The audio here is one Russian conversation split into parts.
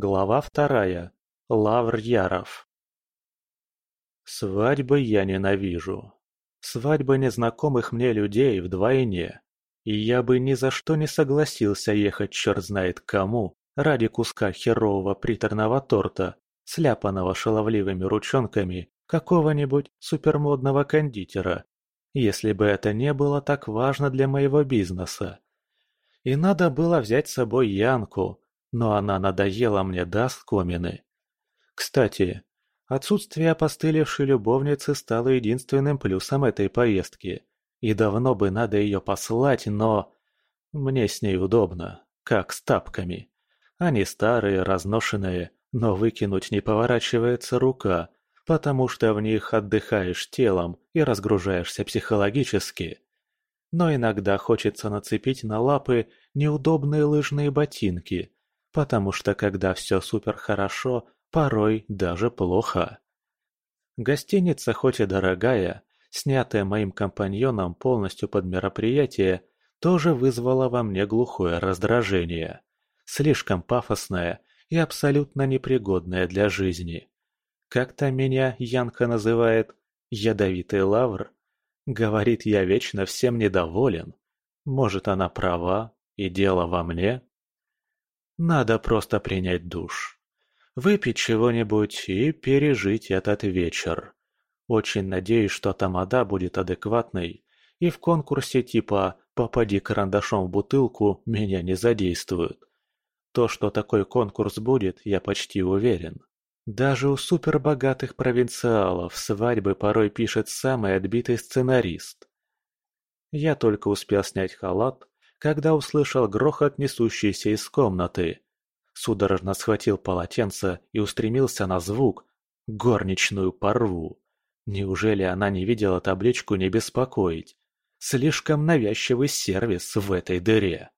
Глава вторая. Лавр Яров. Свадьбы я ненавижу. Свадьбы незнакомых мне людей вдвойне. И я бы ни за что не согласился ехать черт знает кому ради куска херового приторного торта, сляпанного шаловливыми ручонками какого-нибудь супермодного кондитера, если бы это не было так важно для моего бизнеса. И надо было взять с собой Янку, но она надоела мне до скомины. Кстати, отсутствие опостылевшей любовницы стало единственным плюсом этой поездки. И давно бы надо ее послать, но... Мне с ней удобно, как с тапками. Они старые, разношенные, но выкинуть не поворачивается рука, потому что в них отдыхаешь телом и разгружаешься психологически. Но иногда хочется нацепить на лапы неудобные лыжные ботинки, потому что когда все супер хорошо, порой даже плохо. Гостиница хоть и дорогая, снятая моим компаньоном полностью под мероприятие, тоже вызвала во мне глухое раздражение. Слишком пафосное и абсолютно непригодное для жизни. Как-то меня Янка называет «ядовитый лавр». Говорит, я вечно всем недоволен. Может, она права, и дело во мне? Надо просто принять душ. Выпить чего-нибудь и пережить этот вечер. Очень надеюсь, что тамада будет адекватной, и в конкурсе типа «попади карандашом в бутылку» меня не задействуют. То, что такой конкурс будет, я почти уверен. Даже у супербогатых провинциалов свадьбы порой пишет самый отбитый сценарист. Я только успел снять халат, когда услышал грохот, несущийся из комнаты. Судорожно схватил полотенце и устремился на звук. Горничную порву. Неужели она не видела табличку «Не беспокоить»? Слишком навязчивый сервис в этой дыре.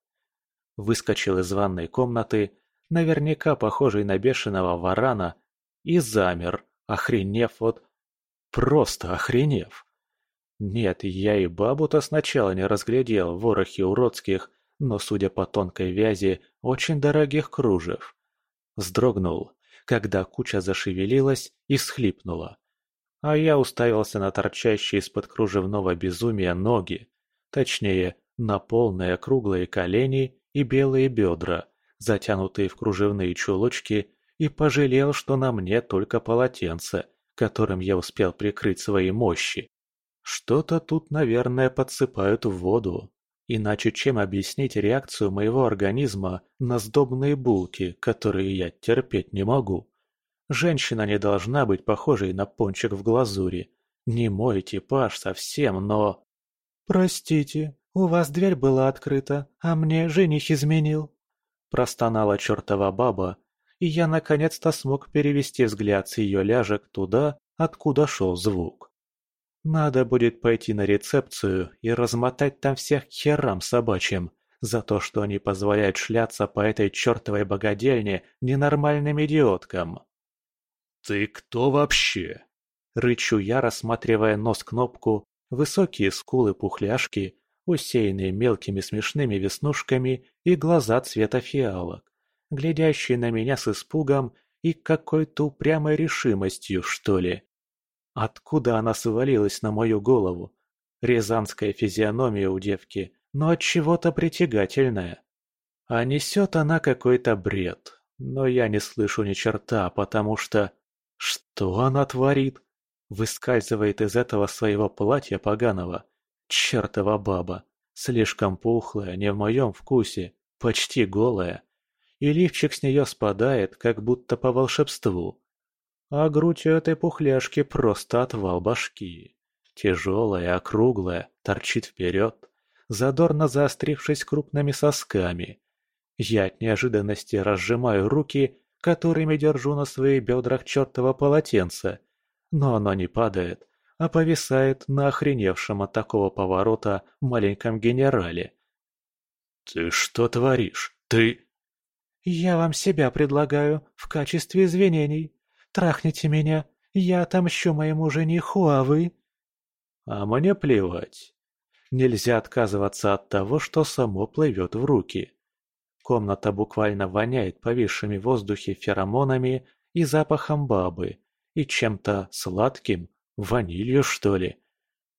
Выскочил из ванной комнаты, наверняка похожий на бешеного варана, и замер, охренев от... Просто охренев. Нет, я и бабу-то сначала не разглядел в ворохе уродских, но, судя по тонкой вязи, очень дорогих кружев. Вздрогнул, когда куча зашевелилась и всхлипнула. А я уставился на торчащие из-под кружевного безумия ноги, точнее, на полные круглые колени и белые бедра, затянутые в кружевные чулочки, и пожалел, что на мне только полотенце, которым я успел прикрыть свои мощи. Что-то тут, наверное, подсыпают в воду. Иначе чем объяснить реакцию моего организма на сдобные булки, которые я терпеть не могу? Женщина не должна быть похожей на пончик в глазури. Не мой типаж совсем, но... «Простите, у вас дверь была открыта, а мне жених изменил». Простонала чертова баба, и я наконец-то смог перевести взгляд с ее ляжек туда, откуда шел звук. Надо будет пойти на рецепцию и размотать там всех херам собачьим за то, что они позволяют шляться по этой чертовой богадельне ненормальным идиоткам. «Ты кто вообще?» Рычу я, рассматривая нос-кнопку, высокие скулы-пухляшки, усеянные мелкими смешными веснушками и глаза цвета фиалок, глядящие на меня с испугом и какой-то упрямой решимостью, что ли. Откуда она свалилась на мою голову? Рязанская физиономия у девки, но от чего-то притягательная. А несет она какой-то бред, но я не слышу ни черта, потому что... Что она творит? Выскальзывает из этого своего платья поганого. Чертова баба. Слишком пухлая, не в моем вкусе, почти голая. И лифчик с нее спадает, как будто по волшебству. А грудь у этой пухляшки просто отвал башки. Тяжелая, округлая, торчит вперед, задорно заострившись крупными сосками. Я от неожиданности разжимаю руки, которыми держу на своих бедрах чертово полотенце, но оно не падает, а повисает на охреневшем от такого поворота маленьком генерале. «Ты что творишь? Ты...» «Я вам себя предлагаю в качестве извинений», Трахните меня, я отомщу моему жениху, а вы...» «А мне плевать. Нельзя отказываться от того, что само плывет в руки. Комната буквально воняет повисшими в воздухе феромонами и запахом бабы, и чем-то сладким, ванилью что ли.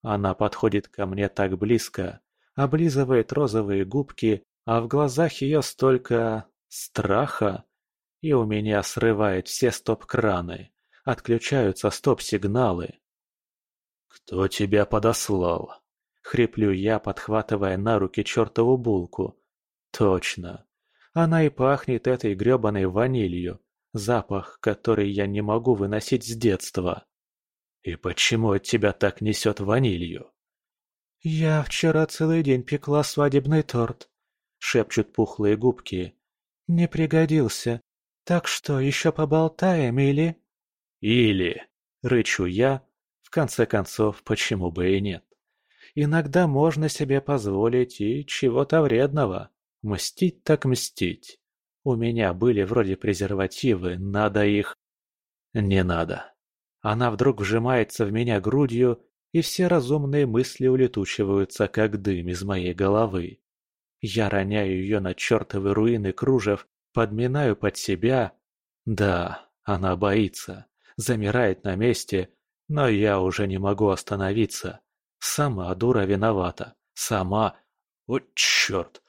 Она подходит ко мне так близко, облизывает розовые губки, а в глазах ее столько... страха. И у меня срывает все стоп-краны, отключаются стоп-сигналы. «Кто тебя подослал?» — хриплю я, подхватывая на руки чертову булку. «Точно. Она и пахнет этой грёбаной ванилью, запах, который я не могу выносить с детства. И почему от тебя так несет ванилью?» «Я вчера целый день пекла свадебный торт», — шепчут пухлые губки. «Не пригодился. Так что, еще поболтаем или...» «Или...» — рычу я. В конце концов, почему бы и нет? Иногда можно себе позволить и чего-то вредного. Мстить так мстить. У меня были вроде презервативы, надо их... Не надо. Она вдруг вжимается в меня грудью, и все разумные мысли улетучиваются, как дым из моей головы. Я роняю ее на чертовы руины кружев, подминаю под себя. Да, она боится, замирает на месте, но я уже не могу остановиться. Сама дура виновата. Сама... О, черт!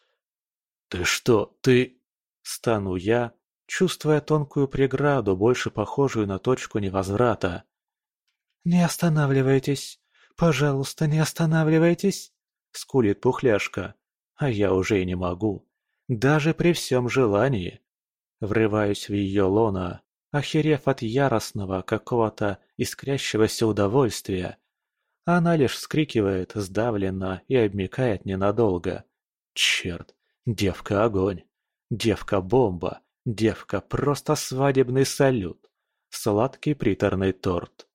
«Ты что, ты...» Стану я, чувствуя тонкую преграду, больше похожую на точку невозврата. «Не останавливайтесь! Пожалуйста, не останавливайтесь!» Скулит пухляшка, а я уже и не могу. Даже при всем желании. Врываюсь в ее лоно, охерев от яростного какого-то искрящегося удовольствия. Она лишь вскрикивает сдавленно и обмикает ненадолго. Черт, Девка огонь. Девка бомба. Девка просто свадебный салют. Сладкий приторный торт.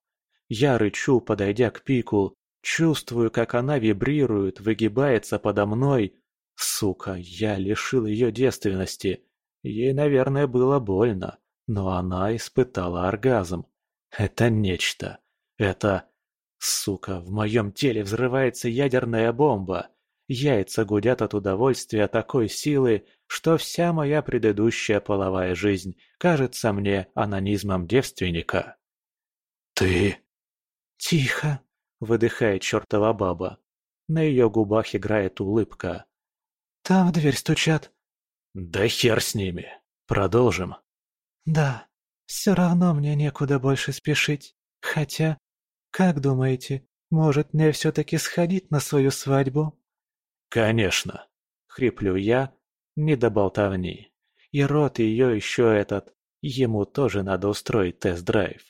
Я рычу, подойдя к пику, чувствую, как она вибрирует, выгибается подо мной. Сука, я лишил ее девственности. Ей, наверное, было больно, но она испытала оргазм. Это нечто. Это... Сука, в моем теле взрывается ядерная бомба. Яйца гудят от удовольствия такой силы, что вся моя предыдущая половая жизнь кажется мне анонизмом девственника. «Ты...» «Тихо!» — выдыхает чертова баба. На ее губах играет улыбка. «Там в дверь стучат». «Да хер с ними. Продолжим». «Да, все равно мне некуда больше спешить. Хотя, как думаете, может мне все-таки сходить на свою свадьбу?» «Конечно!» — хриплю я, не до болтовни. И рот ее еще этот, ему тоже надо устроить тест-драйв.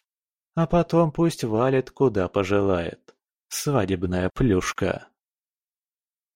А потом пусть валит куда пожелает. Свадебная плюшка.